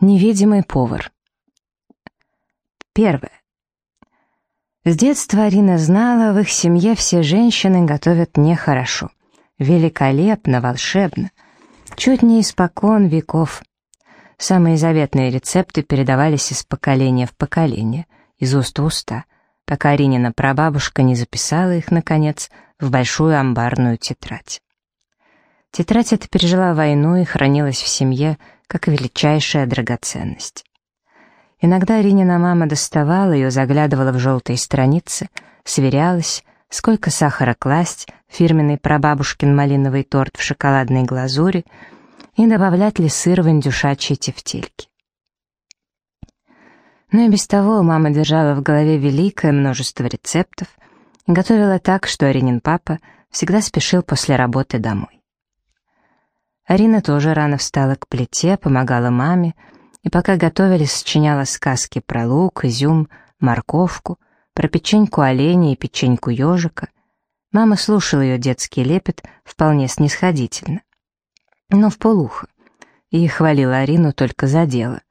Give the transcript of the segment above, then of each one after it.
Невидимый повар. Первое. С детства Арина знала, в их семье все женщины готовят нехорошо. Великолепно, волшебно. Чуть не испокон веков. Самые заветные рецепты передавались из поколения в поколение, из уст в уста, пока Аринина прабабушка не записала их, наконец, в большую амбарную тетрадь. Тетрадь эта пережила войну и хранилась в семье как величайшая драгоценность. Иногда Ринина мама доставала ее, заглядывала в желтые страницы, сверялась, сколько сахара класть, фирменный прабабушкин малиновый торт в шоколадной глазури и добавлять ли сыр в индюшачьи тефтельки. Но и без того мама держала в голове великое множество рецептов и готовила так, что Аринин папа всегда спешил после работы домой. Арина тоже рано встала к плите, помогала маме, и пока готовили, сочиняла сказки про лук, изюм, морковку, про печеньку оленя и печеньку ежика. Мама слушала ее детский лепет вполне снисходительно, но в полухо, и хвалила Арину только за дело.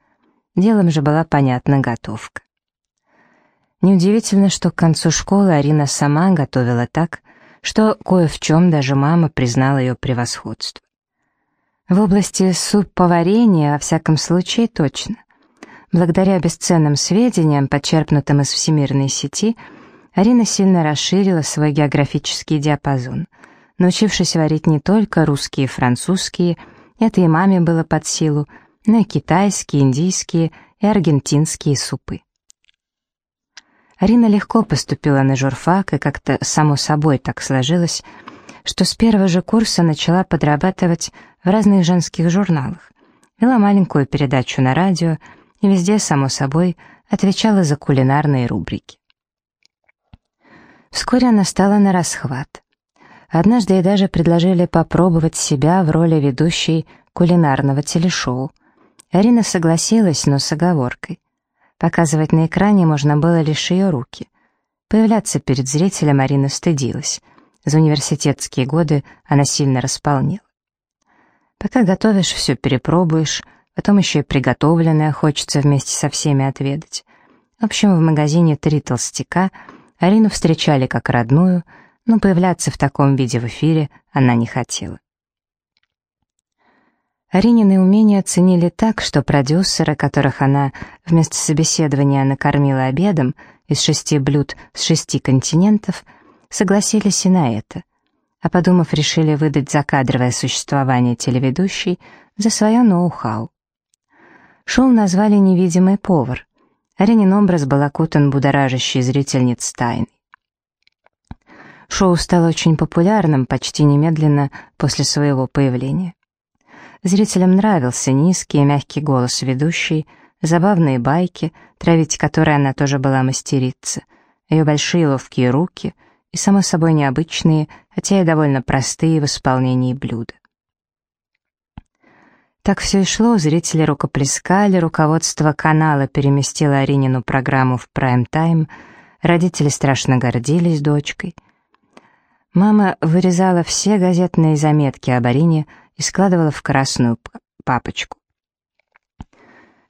Делом же была понятна готовка. Неудивительно, что к концу школы Арина сама готовила так, что кое в чем даже мама признала ее превосходство. В области субповарения, во всяком случае, точно. Благодаря бесценным сведениям, подчерпнутым из всемирной сети, Арина сильно расширила свой географический диапазон, научившись варить не только русские и французские, это и маме было под силу, но и китайские, индийские и аргентинские супы. Арина легко поступила на журфак, и как-то само собой так сложилось, что с первого же курса начала подрабатывать в разных женских журналах, вела маленькую передачу на радио и везде, само собой, отвечала за кулинарные рубрики. Вскоре она стала на расхват. Однажды ей даже предложили попробовать себя в роли ведущей кулинарного телешоу. Арина согласилась, но с оговоркой. Показывать на экране можно было лишь ее руки. Появляться перед зрителем Арина стыдилась. За университетские годы она сильно располнела. Пока готовишь, все перепробуешь, потом еще и приготовленное хочется вместе со всеми отведать. В общем, в магазине «Три толстяка» Арину встречали как родную, но появляться в таком виде в эфире она не хотела. Аринины умения оценили так, что продюсеры, которых она вместо собеседования накормила обедом из шести блюд с шести континентов, согласились и на это — а подумав, решили выдать закадровое существование телеведущей за свое ноу-хау. Шоу назвали «Невидимый повар». Аренин образ был окутан будоражащей зрительниц тайной. Шоу стало очень популярным почти немедленно после своего появления. Зрителям нравился низкий и мягкий голос ведущей, забавные байки, травить которые она тоже была мастерица, ее большие ловкие руки — и, само собой, необычные, хотя и довольно простые в исполнении блюда. Так все и шло, зрители рукоплескали, руководство канала переместило Аринину программу в прайм-тайм, родители страшно гордились дочкой. Мама вырезала все газетные заметки об Арине и складывала в красную папочку.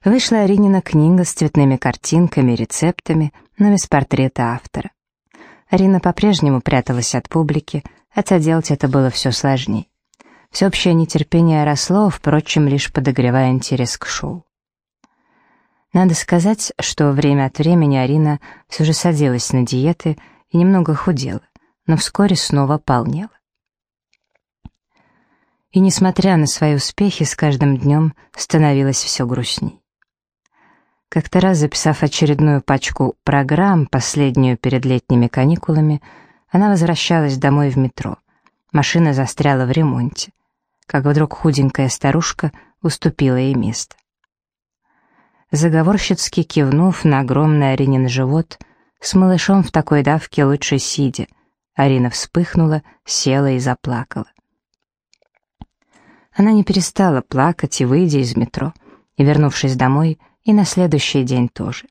Вышла Аринина книга с цветными картинками, рецептами, но без портрета автора. Арина по-прежнему пряталась от публики, хотя делать это было все сложней. Всеобщее нетерпение росло, впрочем, лишь подогревая интерес к шоу. Надо сказать, что время от времени Арина все же садилась на диеты и немного худела, но вскоре снова полнела. И, несмотря на свои успехи, с каждым днем становилось все грустней. Как-то раз, записав очередную пачку программ, последнюю перед летними каникулами, она возвращалась домой в метро. Машина застряла в ремонте. Как вдруг худенькая старушка уступила ей место. Заговорщицки кивнув на огромный Аринин живот, с малышом в такой давке лучше сидя, Арина вспыхнула, села и заплакала. Она не перестала плакать и, выйдя из метро, и, вернувшись домой, и на следующий день тоже.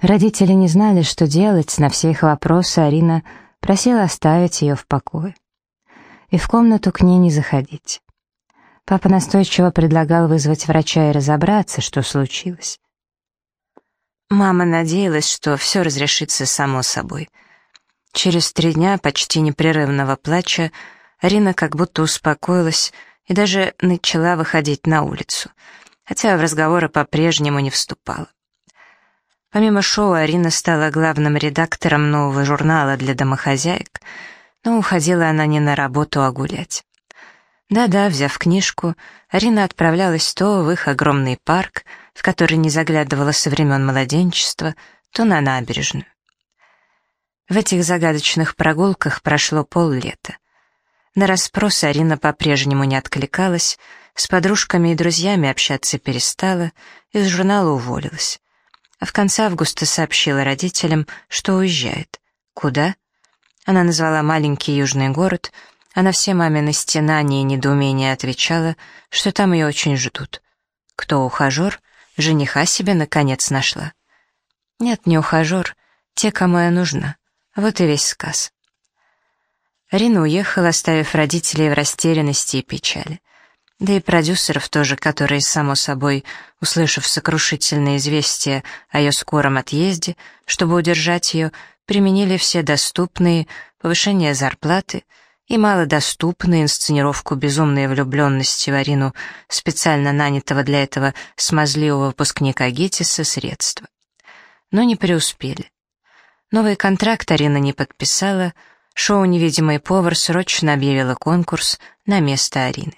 Родители не знали, что делать, на все их вопросы Арина просила оставить ее в покое. И в комнату к ней не заходить. Папа настойчиво предлагал вызвать врача и разобраться, что случилось. Мама надеялась, что все разрешится само собой. Через три дня почти непрерывного плача Арина как будто успокоилась и даже начала выходить на улицу, хотя в разговоры по-прежнему не вступала. Помимо шоу, Арина стала главным редактором нового журнала для домохозяек, но уходила она не на работу, а гулять. Да-да, взяв книжку, Арина отправлялась то в их огромный парк, в который не заглядывала со времен младенчества, то на набережную. В этих загадочных прогулках прошло поллета. На расспросы Арина по-прежнему не откликалась, с подружками и друзьями общаться перестала, из журнала уволилась. А в конце августа сообщила родителям, что уезжает. Куда? Она назвала маленький южный город — а на все мамины стенания и недоумения отвечала, что там ее очень ждут. Кто ухажер? Жениха себе наконец нашла. Нет, не ухажер, те, кому я нужна. Вот и весь сказ. Рина уехала, оставив родителей в растерянности и печали. Да и продюсеров тоже, которые, само собой, услышав сокрушительное известие о ее скором отъезде, чтобы удержать ее, применили все доступные повышение зарплаты — и малодоступную инсценировку безумной влюбленности в Арину, специально нанятого для этого смазливого выпускника ГИТИСа, средства. Но не преуспели. Новый контракт Арина не подписала, шоу «Невидимый повар» срочно объявило конкурс на место Арины.